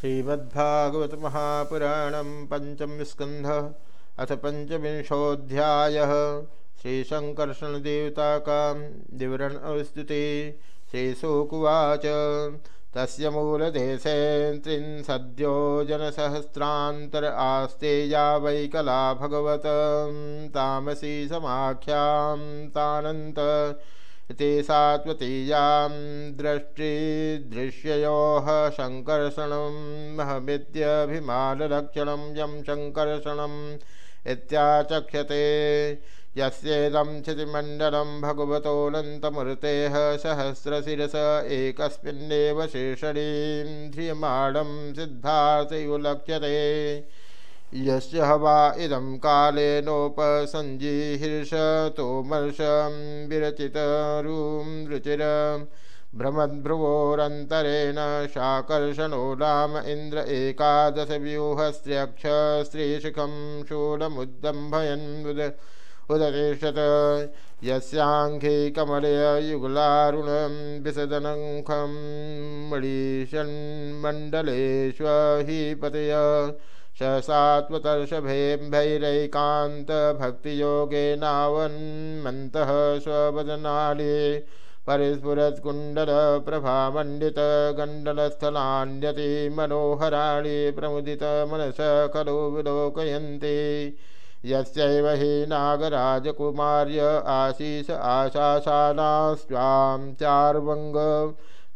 श्रीमद्भागवत महापुराण पंचम स्कंध अथ पंचविंशोध्याय श्रीशंकर्षण देवता का विवरण स्तुति श्रीशुकुवाच तस्य मूलदेशे त्रिंसद्यो जनसहस्रान्तर आस्ते या वै कला भगवत तामसी समाख्यां इति सात्वतीयां दृष्टिदृश्ययोः शङ्कर्षणं महमित्यभिमानलक्षणं यं शङ्कर्षणम् इत्याचक्षते। यस्येदं क्षितिमण्डलं भगवतोऽनन्तमूर्तेः सहस्रशिरस एकस्मिन्नेव शीर्षणीं ध्रियमाणं सिद्धार्थयुलक्ष्यते यस्य हवा इदं कालेनोपसञ्जिहीर्षतोमर्षं विरचितरूं रुचिर भ्रमद्भ्रुवोरन्तरेण शाकर्षणो राम इंद्र एकादश इन्द्र एकादशव्यूहस्त्र्यक्ष स्त्रीशिखं शूलमुद्दम्भयन् उद उदतिष्ठत यस्याङ्घे कमलयुगलारुणं विसदनङ्खं मणिषन्मण्डलेष्वहि पतय स सात्वतर्षभेम्भैरैकान्तभक्तियोगेनावन्मन्तः स्ववदनाले परिस्फुरत्कुण्डलप्रभामण्डितगण्डलस्थलान्यति मनोहराणि प्रमुदितमनस खलु विलोकयन्ति। यस्यैव हि नागराजकुमार्य आशीष आशासानास्त्वां चार्वङ्ग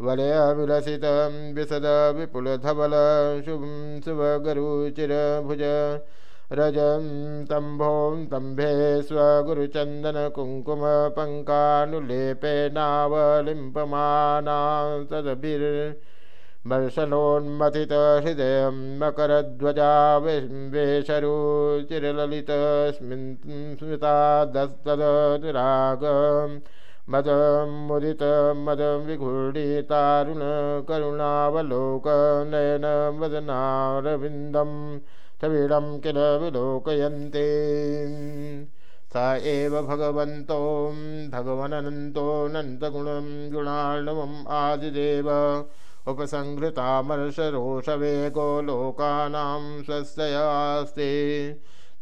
वलयविलसित विशद विपुलधवल शुभं शुभगरुचिरभुज रजं तम्भों तम्भे स्वगुरुचन्दनकुङ्कुमपङ्कानुलेपेनावलिम्पमाना तदभिर्मर्शनोन्मथितहृदयं मकरध्वजा वेशरुचिरललितस्मिन् स्मितादस्तदनुरागम् मदमुदित मदं विघूर्णितारुण करुणावलोकनयन वदनारविन्दं छवीडं किल विलोकयन्ते। स एव भगवन्तो भगवनन्तोऽनन्तगुणं गुणार्णवम् आदिदेव। उपसंहृतामर्षरोषवेगो लोकानां स्वस्ययास्ते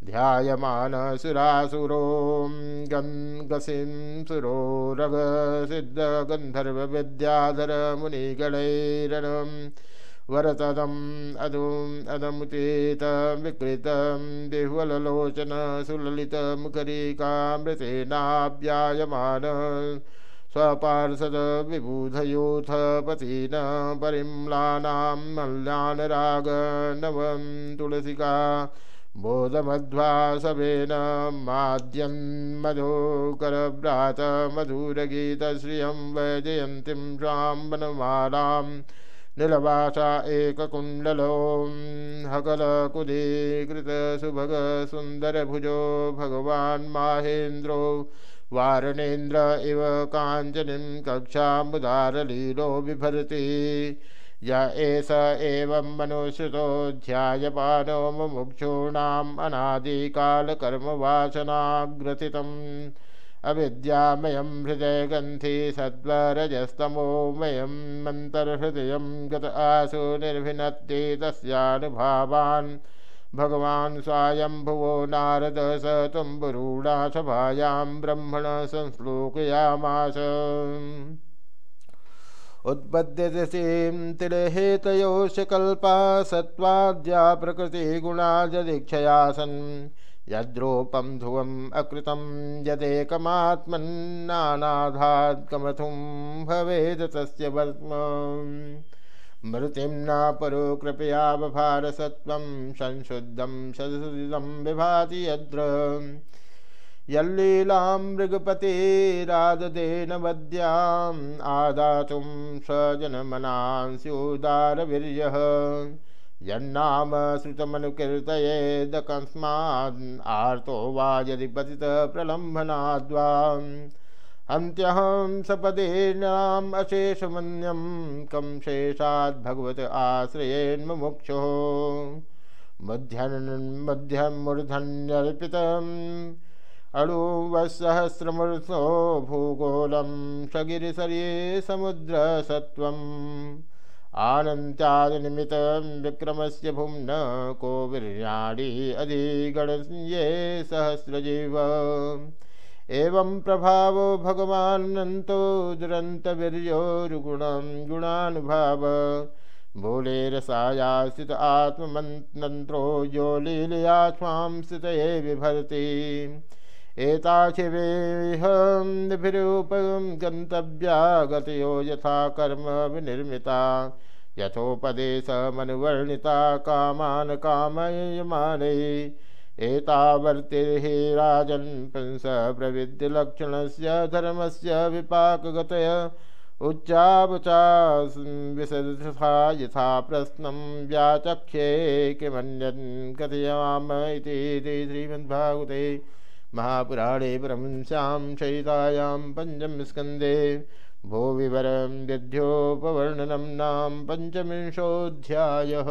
ध्यायमानसुरासुरो गङ्गसिं सुरो रगसिद्धगन्धर्वविद्याधरमुनिगणैरणं वरतदम् अदुम् अदमुतीतविकृतं विह्वललोचन सुललितमुखरिकामृतेनाव्यायमान स्वपार्षद विबुधयोऽथ पतीन परिम्लानां मल्यानरागनवं तुलसिका बोधमध्वासवेन माद्यन्मधुकरभ्रात मधुरगीतश्रियं वैजयन्तीं स्वां वनमालां नीलवासा एककुण्डलो हकलकुलीकृतसुभगसुन्दरभुजो भगवान् माहेन्द्रो वारणेन्द्र इव काञ्चनीं कक्षामुदारलीलो बिभर्ति य एष एवं मनुश्रुतो ध्यायमानो मुमुक्षूणाम् अनादिकालकर्मवासनाग्रथितम्। अविद्यामयं हृदयगन्थि सद्वरजस्तमोमयं मन्तर्हृदयं गत आसु निर्भिनत्ति तस्यानुभावान्। भगवान् स्वायम्भुवो नारद स तुम्बुरूढासभायां ब्रह्मण संश्लोकयामास। उत्पद्यतीं तिलहेतयोश्च कल्पा सत्त्वाद्या प्रकृतिगुणाजदीक्षया सन् यद्रूपं ध्रुवम् अकृतं यदेकमात्मन्नानाधात्कमथुं भवेद तस्य वर्म। मृतिं न परो कृपया बभारसत्वं संशुद्धं सदसुदिदं विभाति यद्र। यल्लीलां मृगपतिराददेन वद्याम् आदातुं स्वजनमनांस्युदारवीर्यः यन्नाम श्रुतमनुकीर्तयेदकस्माद् आर्तो वा यदि पतितप्रलम्भनाद्वा अन्त्यहं सपदीनाम् अशेषमन्यं कं शेषाद्भगवत आश्रयेन्मुक्षुः मध्यन् मूर्धन्यर्पितम् आनन्त्यादिनिमित्तं विक्रमस्य भुम्न को वीर्याणि अधिगणये सहस्रजीव। एवं प्रभावो भगवान्नन्तो दुरन्तवीर्योरुगुणं गुणानुभाव। मूले रसाया स्थित आत्ममन्त्रो यो लीलया स्वां स्थितये बिभर्ति एताशिवेहं गन्तव्या गतयो यथा कर्म विनिर्मिता। यथोपदेशमनुवर्णिता कामान् कामयमानै। एतावर्तिर्हि राजन् पुंस प्रविद्यलक्षणस्य धर्मस्य विपाकगतय। उच्चावचा विसदथा यथा प्रश्नं व्याचख्ये किमन्यन् कथयाम इति श्रीमद्भागवते। महापुराणे परमंस्यां शयितायां पञ्चमस्कन्दे भो विवरं विद्योपवर्णनं नाम पञ्चविंशोऽध्यायः।